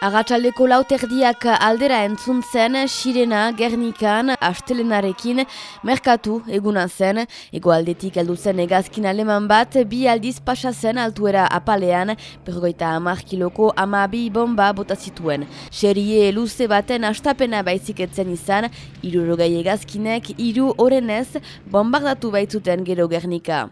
Agatsaldeko lauterdiak aldera entzun zen, sirena, gernikan, astelenarekin, merkatu eguna zen, egoaldetik heldu zen egazkin aleman bat, bi aldiz pasa zen altuera apalean, bergoita amar kiloko amabi bomba bota zituen. Xerie luze baten astapena baizik etzen izan, irurogei egazkinek, iru orenez, bombardatu baitzuten gero gernika.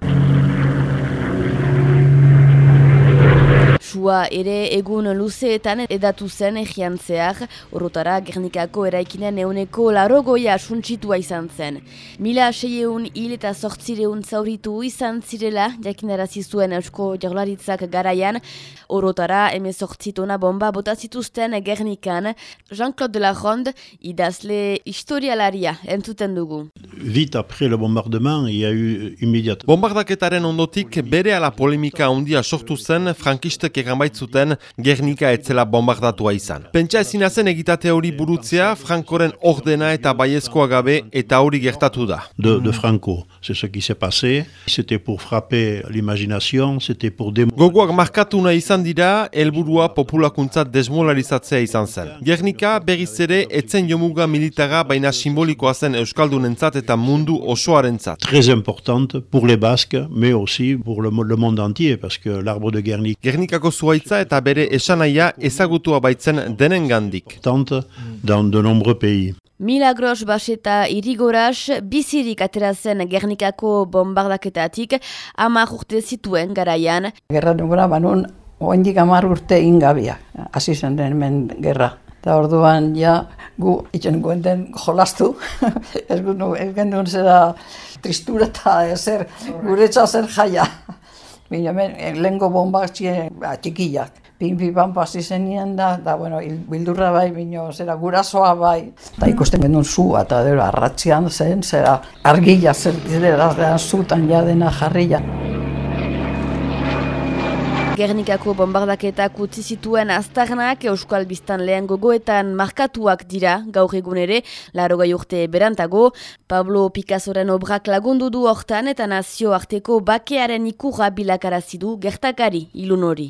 Sua ere egun luzeetan edatu zen egian zehar, horotara Gernikako eraikinen euneko larogoia suntsitua izan zen. Mila seieun hil eta sortzireun zauritu izan zirela, jakinarazi zuen eusko jaularitzak garaian, horotara emezortzitona bomba botazituzten Gernikan, Jean-Claude Delaronde idazle historialaria entzuten dugu. Vite après le bombardement, il y a eu immédiat. Bombardaketaren ondotik bere ala polemika handia sortu zen frankistek egan baitzuten Gernika etzela bombardatua izan. Pentsa ezina zen egitate hori burutzea Frankoren ordena eta baiezkoa gabe eta hori gertatu da. De, de Franco. C'est ce qui s'est passé. C'était pour frapper l'imagination, c'était pour. Gogoak markatuna izan dira, helburua populakuntzat desmolarizatzea izan zen. Gernika berriz ere etzen jomuga militara baina simbolikoa zen Euskaldunentzat eta mundu osoarentzat. Très importante pour les Basques, mais aussi pour le, le monde entier, parce que l'arbre de Guernica Gernikako zuaitza eta bere esanaia ezagutua baitzen denengandik. tente dans de nombreux pays. Milagros Baseta irigoras bizirik atera zen Gernikako bombardaketatik hamar urte zituen garaian. Gerra nugura banun, oendik amar urte ingabia, hasi zen den hemen gerra. Eta orduan ja gu itxen guenten jolastu, ez genuen zera tristura eta ezer guretza zer jaia. Hemen eh, lehenko bombak ziren ba, txikiak. Pin pipan pasi zenien da, da bueno, bildurra bai, bino, zera gurasoa bai. Eta ikusten genuen zua, eta dero arratzian zen, zera argila zer zera zutan ja dena jarria. Gernikako bombardaketak utzi zituen aztarnak Euskal Biztan lehen gogoetan markatuak dira gaur egun ere, larogei urte berantago, Pablo Picassoren obrak lagundu du hortan eta nazio arteko bakearen ikurra bilakarazidu gertakari ilun hori.